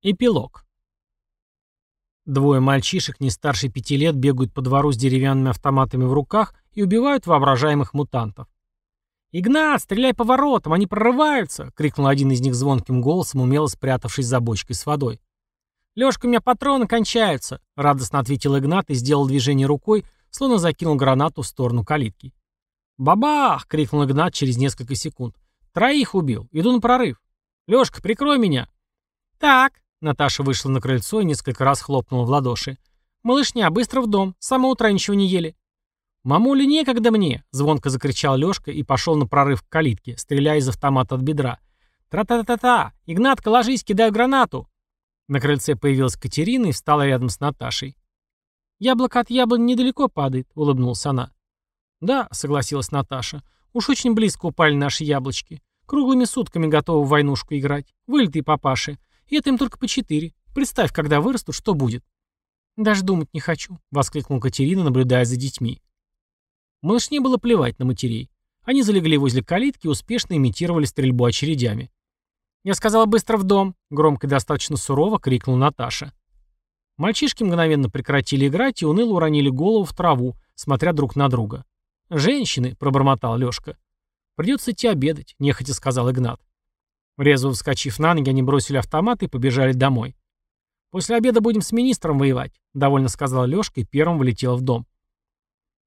Эпилог. Двое мальчишек не старше пяти лет бегают по двору с деревянными автоматами в руках и убивают воображаемых мутантов. «Игнат, стреляй по воротам, они прорываются!» — крикнул один из них звонким голосом, умело спрятавшись за бочкой с водой. «Лёшка, у меня патроны кончаются!» — радостно ответил Игнат и сделал движение рукой, словно закинул гранату в сторону калитки. «Бабах!» — крикнул Игнат через несколько секунд. «Троих убил. Иду на прорыв. Лёшка, прикрой меня!» «Так», Наташа вышла на крыльцо и несколько раз хлопнула в ладоши. «Малышня, быстро в дом. С самого утра ничего не ели». «Мамуля, некогда мне!» — звонко закричал Лёшка и пошел на прорыв к калитке, стреляя из автомата от бедра. «Тра-та-та-та! Игнатка, ложись, кидаю гранату!» На крыльце появилась Катерина и встала рядом с Наташей. «Яблоко от яблони недалеко падает», — улыбнулась она. «Да», — согласилась Наташа. «Уж очень близко упали наши яблочки. Круглыми сутками готовы в войнушку играть. Вылитые папаши. И это им только по четыре. Представь, когда вырастут, что будет. Даже думать не хочу, воскликнула Катерина, наблюдая за детьми. Малышне было плевать на матерей. Они залегли возле калитки и успешно имитировали стрельбу очередями. «Я сказала быстро в дом», — громко и достаточно сурово крикнул Наташа. Мальчишки мгновенно прекратили играть и уныло уронили голову в траву, смотря друг на друга. «Женщины», — пробормотал Лёшка. «Придется идти обедать», — нехотя сказал Игнат. Резво вскочив на ноги, они бросили автоматы и побежали домой. «После обеда будем с министром воевать», — довольно сказал Лёшка и первым вылетел в дом.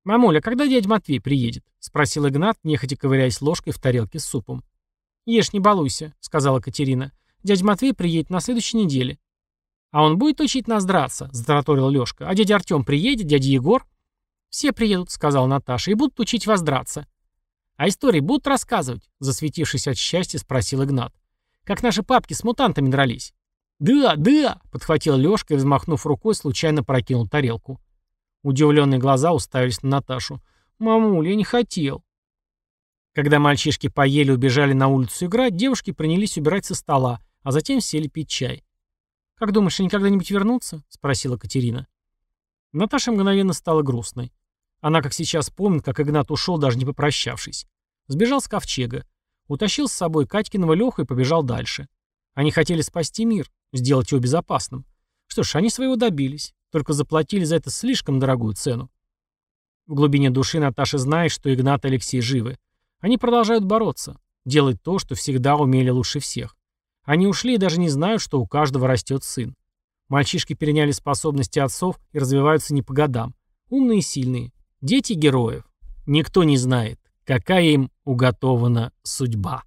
«Мамуля, когда дядя Матвей приедет?» — спросил Игнат, нехотя ковыряясь ложкой в тарелке с супом. «Ешь, не балуйся», — сказала Катерина. «Дядя Матвей приедет на следующей неделе». «А он будет учить нас драться?» — затараторил Лёшка. «А дядя Артём приедет, дядя Егор?» «Все приедут», — сказала Наташа, — «и будут учить вас драться». «А истории будут рассказывать?» — засветившись от счастья, спросил Игнат. Как наши папки с мутантами дрались. «Да, да!» — подхватил Лёшка и, взмахнув рукой, случайно прокинул тарелку. Удивленные глаза уставились на Наташу. «Мамуль, я не хотел». Когда мальчишки поели и убежали на улицу играть, девушки принялись убирать со стола, а затем сели пить чай. «Как думаешь, они когда-нибудь вернутся?» — спросила Катерина. Наташа мгновенно стала грустной. Она, как сейчас помнит, как Игнат ушел, даже не попрощавшись. Сбежал с ковчега. Утащил с собой Катькиного Леху и побежал дальше. Они хотели спасти мир, сделать его безопасным. Что ж, они своего добились, только заплатили за это слишком дорогую цену. В глубине души Наташа знает, что Игнат и Алексей живы. Они продолжают бороться, делать то, что всегда умели лучше всех. Они ушли и даже не знают, что у каждого растет сын. Мальчишки переняли способности отцов и развиваются не по годам. Умные и сильные. Дети героев. Никто не знает, какая им уготована судьба.